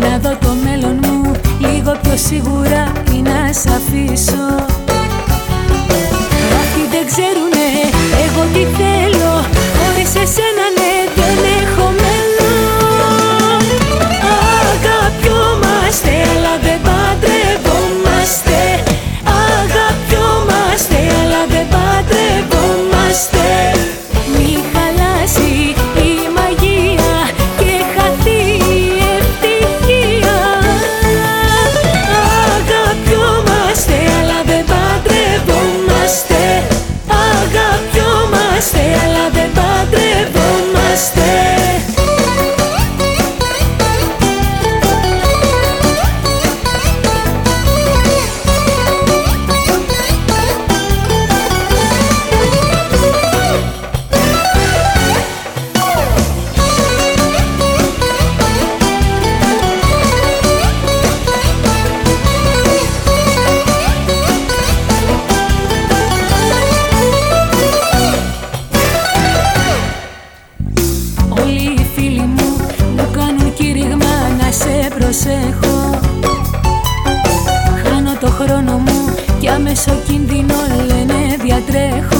Να δω το μέλλον μου λίγο πιο σίγουρα ή να σ' αφήσω. stay alive. σας Χάνω το χρόνο μου και άμεσο κίνδυνο λένε διατρέχω.